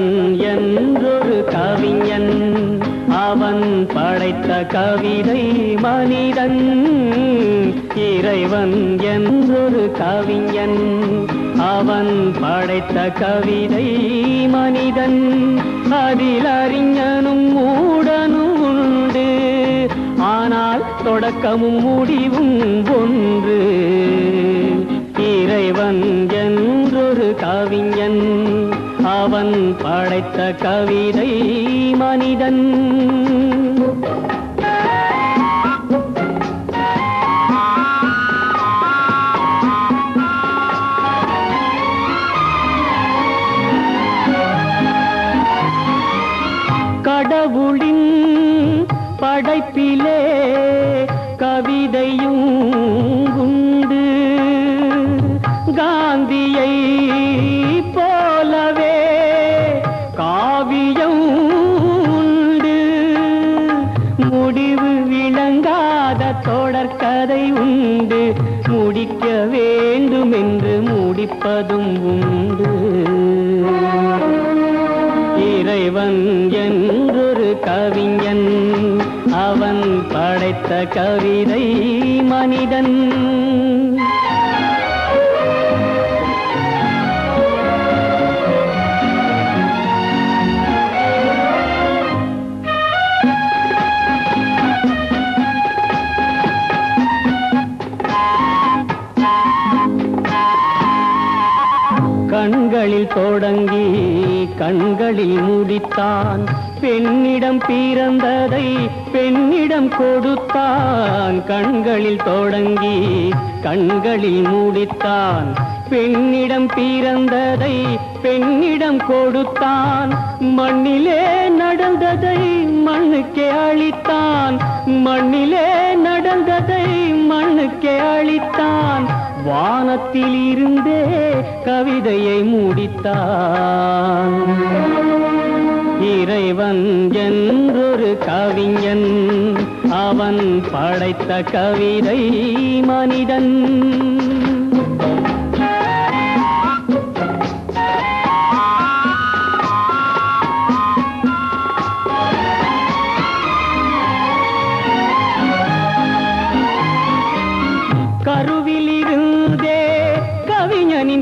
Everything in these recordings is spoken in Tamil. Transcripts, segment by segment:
அவன் என்றொரு கவிஞன். அவன் படைத்த கவிதை மனிதன். இறைவன் என்றொரு கவிஞன். அவன் படைத்த கவிதை மனிதன். அதில் அறிஞனும் மூடனும் உண்டு. ஆனால் தொடக்கமும் முடிவும் ஒன்று. படைத்த கவிதை மனிதன். கடவுளின் படைப்பிலே கவிதையும் கதை உண்டு. முடிக்க வேண்டும் என்று முடிப்பதும் உண்டு. இறைவன் என்றொரு கவிஞன். அவன் படைத்த கவிதை மனிதன். கண்களில் தொடங்கி கண்களில் முடித்தான். பெண்ணிடம் பிறந்ததை பெண்ணிடம் கொடுத்தான். கண்களில் தொடங்கி கண்களில் முடித்தான். பெண்ணிடம் பிறந்ததை பெண்ணிடம் கொடுத்தான். மண்ணிலே நடந்ததை மண்ணுக்கே அளித்தான். மண்ணிலே நடந்ததை மண்ணுக்கே அளித்தான். வானத்தில் இருந்தே கவிதையை முடித்தான். இறைவன் என்றொரு கவிஞன் அவன் படைத்த கவிதை மனிதன்.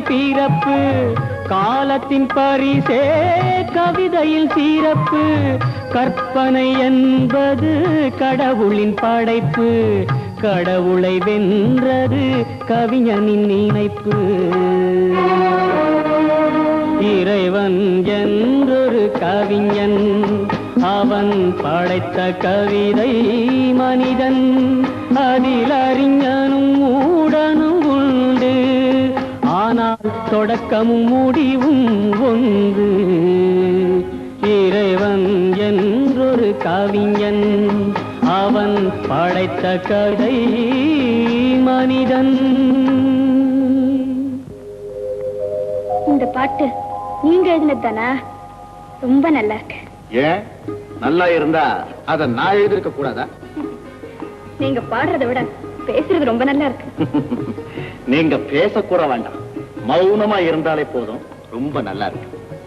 பிறப்பு காலத்தின் பரிசே கவிதையில் சீரப்பு கற்பனை என்பது கடவுளின் படைப்பு. கடவுளை வென்றது கவிஞனின் நினைப்பு. இறைவன் என்றொரு கவிஞன் அவன் படைத்த கவிதை மனிதன். அதில் அறிஞன் தொடக்கமும் முடிவும் ஒன்று. இறைவன் என்றொரு கவிஞன் அவன் படைத்த கதை மனிதன். இந்த பாட்டு நீங்க எழுதினது தானா? ரொம்ப நல்லா இருக்கு. ஏன்? நல்லா இருந்தா அத நான் எழுதிருக்க கூடாதா? நீங்க பாடுறதை விட பேசுறது ரொம்ப நல்லா இருக்கு. நீங்க பேசக்கூட வேண்டாம். மௌனமா இருந்தாலே போதும். ரொம்ப நல்லா இருக்கு.